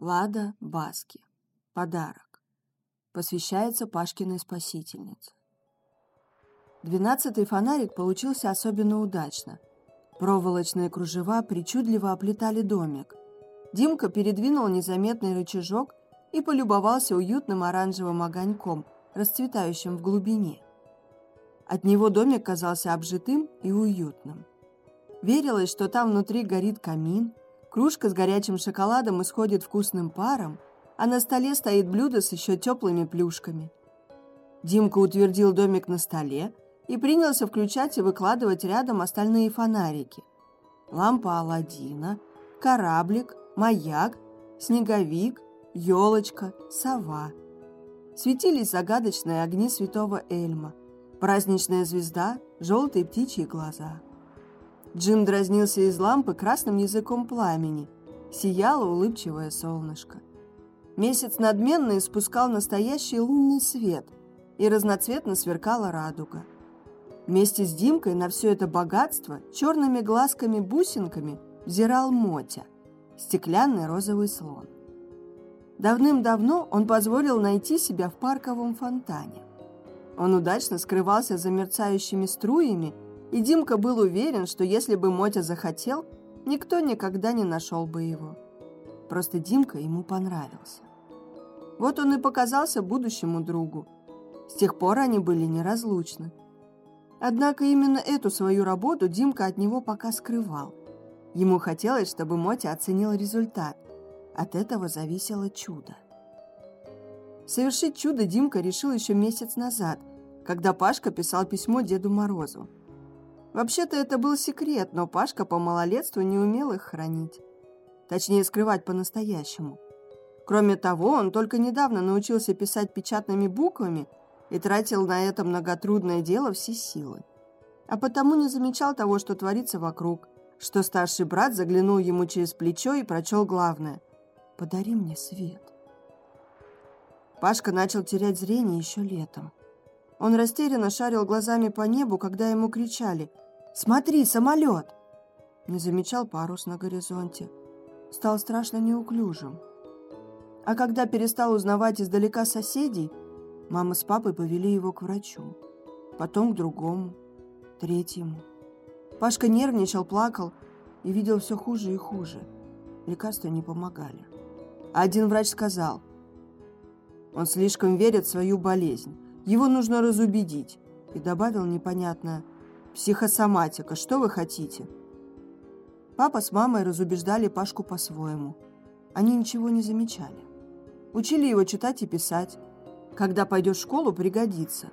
Лада Баски. Подарок. Посвящается Пашкиной спасительнице. Двенадцатый фонарик получился особенно удачно. Проволочные кружева причудливо оплетали домик. Димка передвинул незаметный рычажок и полюбовался уютным оранжевым огоньком, расцветающим в глубине. От него домик казался обжитым и уютным. Верилось, что там внутри горит камин, кружка с горячим шоколадом исходит вкусным паром, а на столе стоит блюдо с еще теплыми плюшками. Димка утвердил домик на столе и принялся включать и выкладывать рядом остальные фонарики. Лампа Аладдина, кораблик, маяк, снеговик, елочка, сова. Светились загадочные огни святого Эльма, праздничная звезда, желтые птичьи глаза. Джин дразнился из лампы красным языком пламени. Сияло улыбчивое солнышко. Месяц надменно испускал настоящий лунный свет, и разноцветно сверкала радуга. Вместе с Димкой на все это богатство черными глазками-бусинками взирал Мотя, стеклянный розовый слон. Давным-давно он позволил найти себя в парковом фонтане. Он удачно скрывался за мерцающими струями и Димка был уверен, что если бы Мотя захотел, никто никогда не нашел бы его. Просто Димка ему понравился. Вот он и показался будущему другу. С тех пор они были неразлучны. Однако именно эту свою работу Димка от него пока скрывал. Ему хотелось, чтобы Мотя оценил результат. От этого зависело чудо. Совершить чудо Димка решил еще месяц назад, когда Пашка писал письмо Деду Морозу. Вообще-то это был секрет, но Пашка по малолетству не умел их хранить. Точнее, скрывать по-настоящему. Кроме того, он только недавно научился писать печатными буквами и тратил на это многотрудное дело все силы. А потому не замечал того, что творится вокруг, что старший брат заглянул ему через плечо и прочел главное «Подари мне свет». Пашка начал терять зрение еще летом. Он растерянно шарил глазами по небу, когда ему кричали – Смотри, самолет!» Не замечал парус на горизонте. Стал страшно неуклюжим. А когда перестал узнавать издалека соседей, мама с папой повели его к врачу. Потом к другому, третьему. Пашка нервничал, плакал и видел все хуже и хуже. Лекарства не помогали. А один врач сказал, он слишком верит в свою болезнь, его нужно разубедить. И добавил непонятное – Психосоматика, что вы хотите? Папа с мамой разубеждали Пашку по-своему. Они ничего не замечали. Учили его читать и писать. Когда пойдешь в школу, пригодится.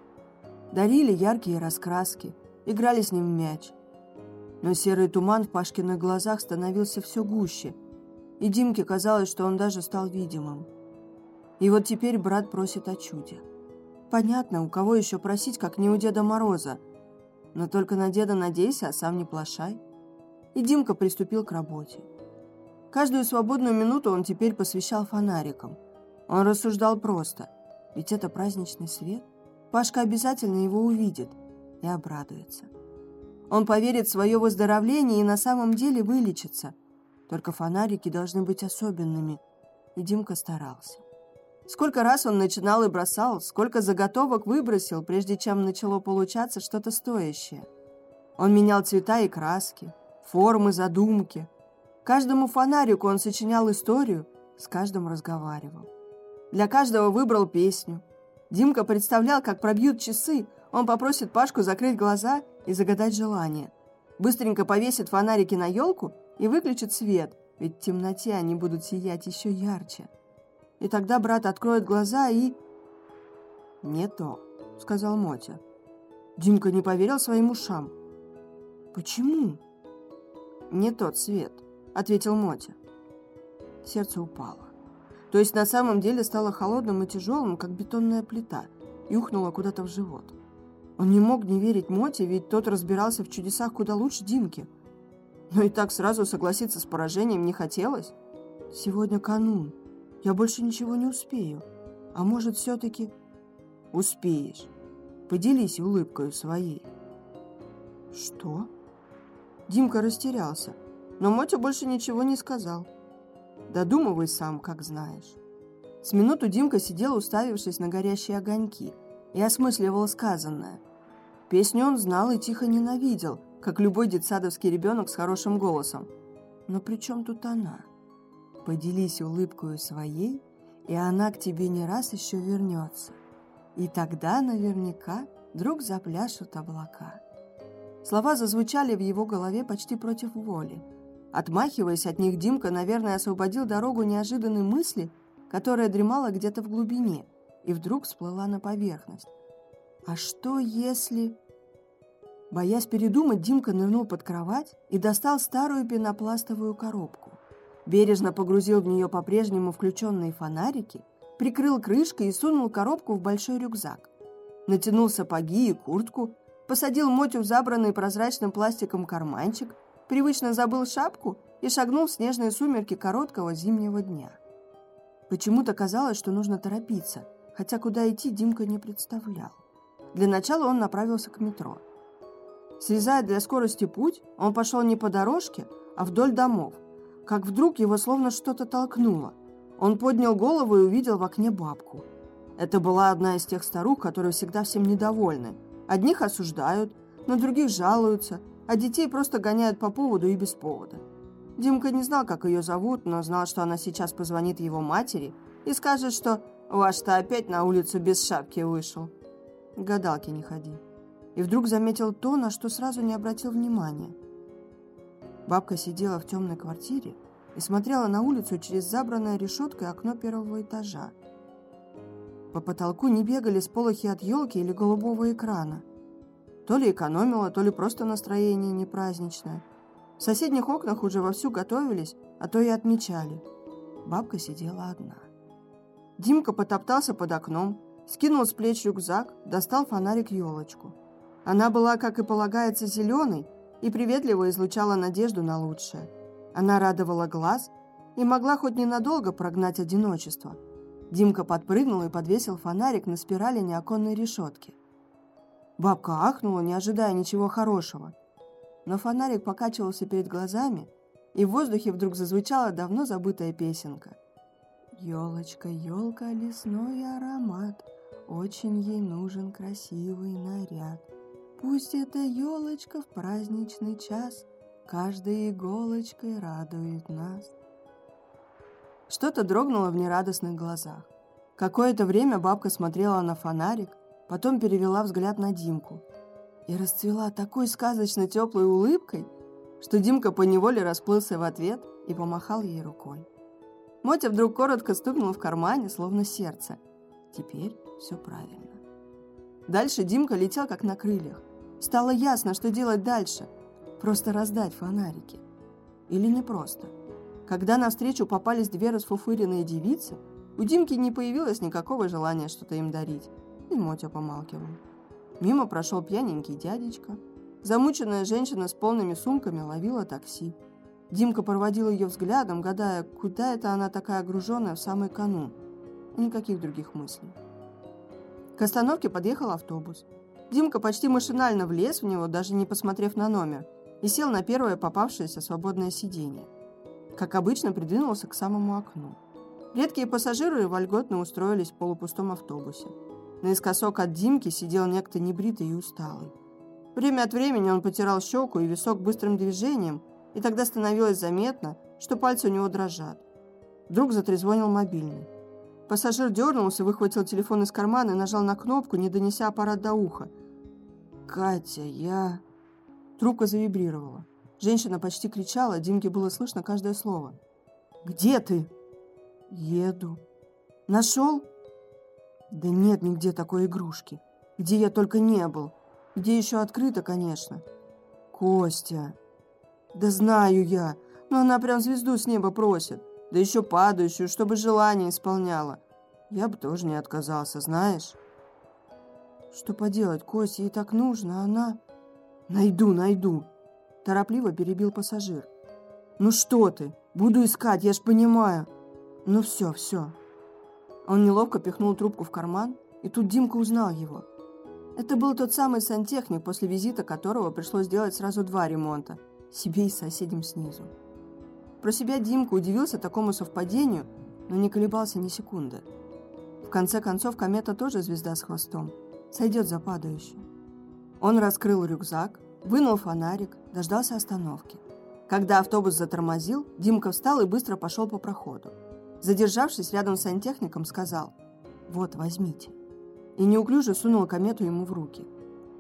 Дарили яркие раскраски, играли с ним в мяч. Но серый туман в Пашкиных глазах становился все гуще, и Димке казалось, что он даже стал видимым. И вот теперь брат просит о чуде. Понятно, у кого еще просить, как не у Деда Мороза – но только на деда надейся, а сам не плашай. И Димка приступил к работе. Каждую свободную минуту он теперь посвящал фонарикам. Он рассуждал просто, ведь это праздничный свет. Пашка обязательно его увидит и обрадуется. Он поверит в свое выздоровление и на самом деле вылечится. Только фонарики должны быть особенными, и Димка старался. Сколько раз он начинал и бросал, сколько заготовок выбросил, прежде чем начало получаться что-то стоящее. Он менял цвета и краски, формы, задумки. Каждому фонарику он сочинял историю, с каждым разговаривал. Для каждого выбрал песню. Димка представлял, как пробьют часы, он попросит Пашку закрыть глаза и загадать желание. Быстренько повесит фонарики на елку и выключит свет, ведь в темноте они будут сиять еще ярче. И тогда брат откроет глаза и... «Не то», — сказал Мотя. Димка не поверил своим ушам. «Почему?» «Не тот цвет», — ответил Мотя. Сердце упало. То есть на самом деле стало холодным и тяжелым, как бетонная плита, и ухнуло куда-то в живот. Он не мог не верить Моте, ведь тот разбирался в чудесах куда лучше Димки. Но и так сразу согласиться с поражением не хотелось. Сегодня канун. Я больше ничего не успею. А может, все-таки... Успеешь. Поделись улыбкой своей. Что? Димка растерялся, но Мотя больше ничего не сказал. Додумывай сам, как знаешь. С минуту Димка сидел, уставившись на горящие огоньки, и осмысливал сказанное. Песню он знал и тихо ненавидел, как любой детсадовский ребенок с хорошим голосом. Но при чем тут она? Поделись улыбкою своей, и она к тебе не раз еще вернется. И тогда наверняка вдруг запляшут облака. Слова зазвучали в его голове почти против воли. Отмахиваясь от них, Димка, наверное, освободил дорогу неожиданной мысли, которая дремала где-то в глубине и вдруг всплыла на поверхность. А что если... Боясь передумать, Димка нырнул под кровать и достал старую пенопластовую коробку. Бережно погрузил в нее по-прежнему включенные фонарики, прикрыл крышкой и сунул коробку в большой рюкзак. Натянул сапоги и куртку, посадил Мотю в забранный прозрачным пластиком карманчик, привычно забыл шапку и шагнул в снежные сумерки короткого зимнего дня. Почему-то казалось, что нужно торопиться, хотя куда идти Димка не представлял. Для начала он направился к метро. Срезая для скорости путь, он пошел не по дорожке, а вдоль домов, как вдруг его словно что-то толкнуло. Он поднял голову и увидел в окне бабку. Это была одна из тех старух, которые всегда всем недовольны. Одних осуждают, на других жалуются, а детей просто гоняют по поводу и без повода. Димка не знал, как ее зовут, но знал, что она сейчас позвонит его матери и скажет, что «ваш-то опять на улицу без шапки вышел» гадалки не ходи. И вдруг заметил то, на что сразу не обратил внимания. Бабка сидела в темной квартире и смотрела на улицу через забранное решеткой окно первого этажа. По потолку не бегали сполохи от елки или голубого экрана. То ли экономила, то ли просто настроение не праздничное. В соседних окнах уже вовсю готовились, а то и отмечали. Бабка сидела одна. Димка потоптался под окном, скинул с плеч рюкзак, достал фонарик-елочку. Она была, как и полагается, зеленой и приветливо излучала надежду на лучшее. Она радовала глаз и могла хоть ненадолго прогнать одиночество. Димка подпрыгнул и подвесил фонарик на спирали неоконной решетки. Бабка ахнула, не ожидая ничего хорошего. Но фонарик покачивался перед глазами, и в воздухе вдруг зазвучала давно забытая песенка. «Елочка, елка, лесной аромат, очень ей нужен красивый наряд. Пусть эта елочка в праздничный час Каждой иголочкой радует нас. Что-то дрогнуло в нерадостных глазах. Какое-то время бабка смотрела на фонарик, потом перевела взгляд на Димку и расцвела такой сказочно теплой улыбкой, что Димка поневоле расплылся в ответ и помахал ей рукой. Мотя вдруг коротко стукнул в кармане, словно сердце. Теперь все правильно. Дальше Димка летел как на крыльях. Стало ясно, что делать дальше. Просто раздать фонарики. Или не просто. Когда навстречу попались две расфуфыренные девицы, у Димки не появилось никакого желания что-то им дарить. И Мотя помалкивал. Мимо прошел пьяненький дядечка. Замученная женщина с полными сумками ловила такси. Димка проводил ее взглядом, гадая, куда это она такая огруженная в самый канун. Никаких других мыслей. К остановке подъехал автобус. Димка почти машинально влез в него, даже не посмотрев на номер, и сел на первое попавшееся свободное сиденье. Как обычно, придвинулся к самому окну. Редкие пассажиры вольготно устроились в полупустом автобусе. Наискосок от Димки сидел некто небритый и усталый. Время от времени он потирал щеку и висок быстрым движением, и тогда становилось заметно, что пальцы у него дрожат. Вдруг затрезвонил мобильный. Пассажир дернулся, выхватил телефон из кармана и нажал на кнопку, не донеся аппарат до уха. «Катя, я...» Трубка завибрировала. Женщина почти кричала, Димке было слышно каждое слово. «Где ты?» «Еду». «Нашел?» «Да нет нигде такой игрушки. Где я только не был. Где еще открыто, конечно». «Костя». «Да знаю я, но она прям звезду с неба просит да еще падающую, чтобы желание исполняла. Я бы тоже не отказался, знаешь. Что поделать, Косе ей так нужно, а она... Найду, найду. Торопливо перебил пассажир. Ну что ты, буду искать, я ж понимаю. Ну все, все. Он неловко пихнул трубку в карман, и тут Димка узнал его. Это был тот самый сантехник, после визита которого пришлось сделать сразу два ремонта, себе и соседям снизу. Про себя Димка удивился такому совпадению, но не колебался ни секунды. В конце концов, комета тоже звезда с хвостом. Сойдет за падающую. Он раскрыл рюкзак, вынул фонарик, дождался остановки. Когда автобус затормозил, Димка встал и быстро пошел по проходу. Задержавшись рядом с сантехником, сказал «Вот, возьмите». И неуклюже сунул комету ему в руки.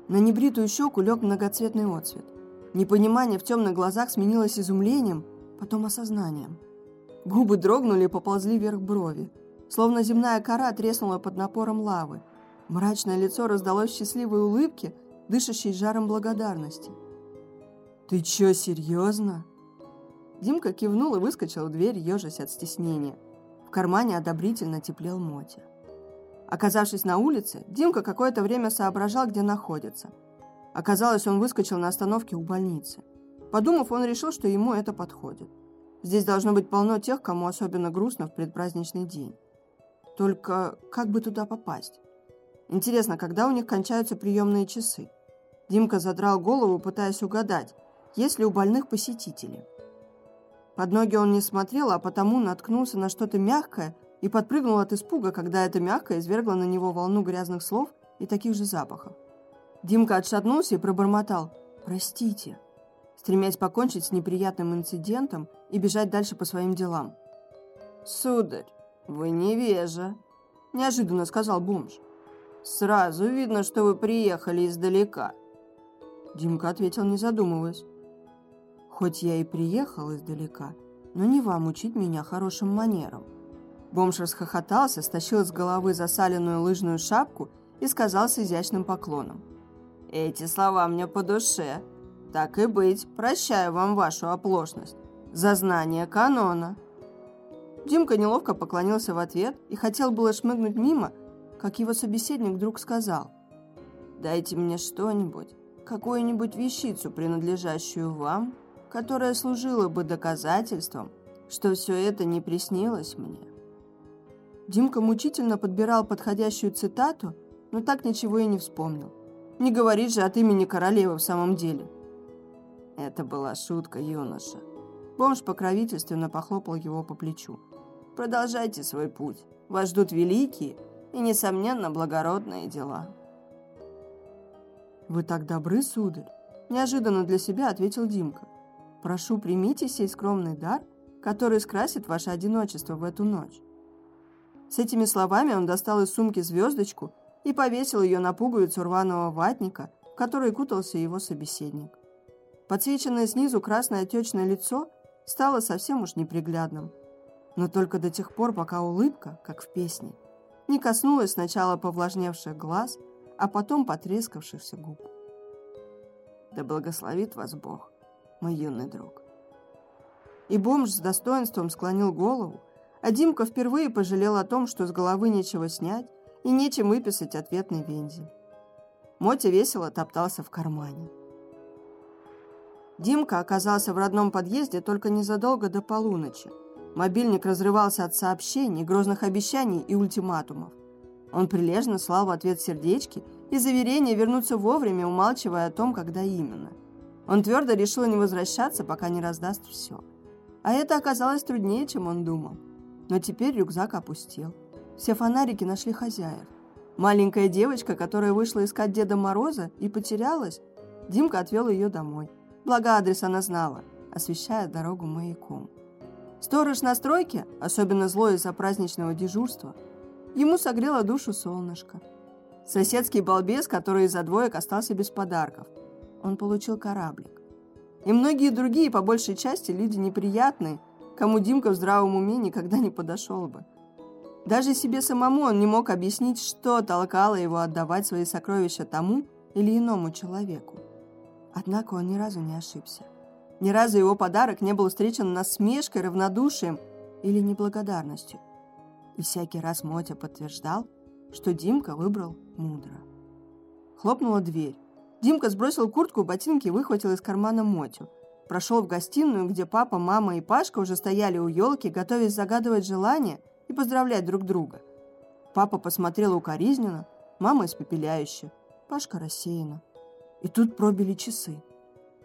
На небритую щеку лег многоцветный отцвет. Непонимание в темных глазах сменилось изумлением, потом осознанием. Губы дрогнули и поползли вверх брови. Словно земная кора треснула под напором лавы. Мрачное лицо раздалось в счастливой улыбке, дышащей жаром благодарности. «Ты чё, серьезно?» Димка кивнул и выскочил в дверь, ежась от стеснения. В кармане одобрительно теплел Мотя. Оказавшись на улице, Димка какое-то время соображал, где находится. Оказалось, он выскочил на остановке у больницы. Подумав, он решил, что ему это подходит. Здесь должно быть полно тех, кому особенно грустно в предпраздничный день. Только как бы туда попасть? Интересно, когда у них кончаются приемные часы? Димка задрал голову, пытаясь угадать, есть ли у больных посетители. Под ноги он не смотрел, а потому наткнулся на что-то мягкое и подпрыгнул от испуга, когда это мягкое извергло на него волну грязных слов и таких же запахов. Димка отшатнулся и пробормотал «Простите», стремясь покончить с неприятным инцидентом и бежать дальше по своим делам. «Сударь, вы невежа», – неожиданно сказал бомж. «Сразу видно, что вы приехали издалека». Димка ответил, не задумываясь. «Хоть я и приехал издалека, но не вам учить меня хорошим манерам». Бомж расхохотался, стащил с головы засаленную лыжную шапку и сказал с изящным поклоном. «Эти слова мне по душе. Так и быть, прощаю вам вашу оплошность. За знание канона». Димка неловко поклонился в ответ и хотел было шмыгнуть мимо, как его собеседник вдруг сказал. «Дайте мне что-нибудь, какую-нибудь вещицу, принадлежащую вам, которая служила бы доказательством, что все это не приснилось мне». Димка мучительно подбирал подходящую цитату, но так ничего и не вспомнил. Не говорит же от имени королевы в самом деле. Это была шутка, юноша. Бомж покровительственно похлопал его по плечу. Продолжайте свой путь. Вас ждут великие и, несомненно, благородные дела. «Вы так добры, сударь!» Неожиданно для себя ответил Димка. «Прошу, примите сей скромный дар, который скрасит ваше одиночество в эту ночь. С этими словами он достал из сумки звездочку и повесил ее на пуговицу рваного ватника, в который кутался его собеседник. Подсвеченное снизу красное отечное лицо стало совсем уж неприглядным, но только до тех пор, пока улыбка, как в песне, не коснулась сначала повлажневших глаз, а потом потрескавшихся губ. Да благословит вас Бог, мой юный друг. И бомж с достоинством склонил голову, а Димка впервые пожалел о том, что с головы нечего снять и нечем выписать ответный вензель. Мотя весело топтался в кармане. Димка оказался в родном подъезде только незадолго до полуночи. Мобильник разрывался от сообщений, грозных обещаний и ультиматумов. Он прилежно слал в ответ сердечки и заверения вернуться вовремя, умалчивая о том, когда именно. Он твердо решил не возвращаться, пока не раздаст все. А это оказалось труднее, чем он думал. Но теперь рюкзак опустел. Все фонарики нашли хозяев. Маленькая девочка, которая вышла искать Деда Мороза и потерялась, Димка отвел ее домой. Благо адрес она знала, освещая дорогу маяком. Сторож на стройке, особенно злой из-за праздничного дежурства, ему согрело душу солнышко. Соседский балбес, который из-за двоек остался без подарков. Он получил кораблик. И многие другие, по большей части, люди неприятные, кому Димка в здравом уме никогда не подошел бы. Даже себе самому он не мог объяснить, что толкало его отдавать свои сокровища тому или иному человеку. Однако он ни разу не ошибся. Ни разу его подарок не был встречен насмешкой, равнодушием или неблагодарностью. И всякий раз Мотя подтверждал, что Димка выбрал мудро. Хлопнула дверь. Димка сбросил куртку, ботинки и выхватил из кармана Мотю – Прошел в гостиную, где папа, мама и Пашка уже стояли у елки, готовясь загадывать желания и поздравлять друг друга. Папа посмотрел укоризненно, мама испепеляюще, Пашка рассеянно. И тут пробили часы.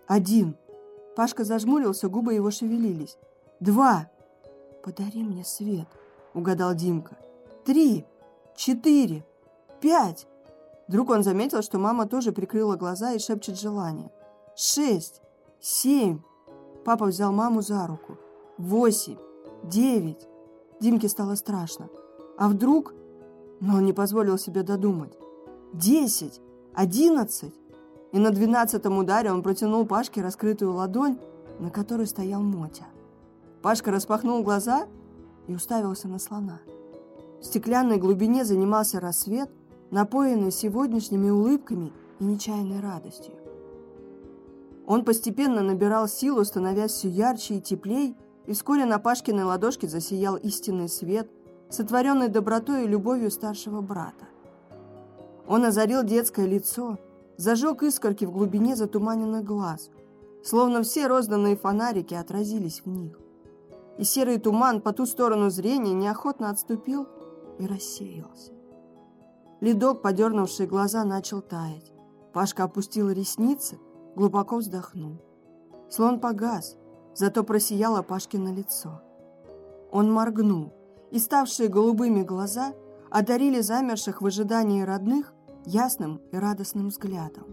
Один. Пашка зажмурился, губы его шевелились. два. Подари мне свет, угадал Димка. Три, четыре, пять. Вдруг он заметил, что мама тоже прикрыла глаза и шепчет желание. Шесть, семь. Папа взял маму за руку. Восемь, девять. Димке стало страшно. А вдруг... Но он не позволил себе додумать. Десять, одиннадцать. И на двенадцатом ударе он протянул Пашке раскрытую ладонь, на которой стоял Мотя. Пашка распахнул глаза и уставился на слона. В стеклянной глубине занимался рассвет, напоенный сегодняшними улыбками и нечаянной радостью. Он постепенно набирал силу, становясь все ярче и теплей, и вскоре на Пашкиной ладошке засиял истинный свет, сотворенный добротой и любовью старшего брата. Он озарил детское лицо, зажег искорки в глубине затуманенных глаз, словно все розданные фонарики отразились в них. И серый туман по ту сторону зрения неохотно отступил и рассеялся. Ледок, подернувший глаза, начал таять. Пашка опустил ресницы, глубоко вздохнул. Слон погас, зато просияло Пашкино лицо. Он моргнул, и ставшие голубыми глаза одарили замерших в ожидании родных ясным и радостным взглядом.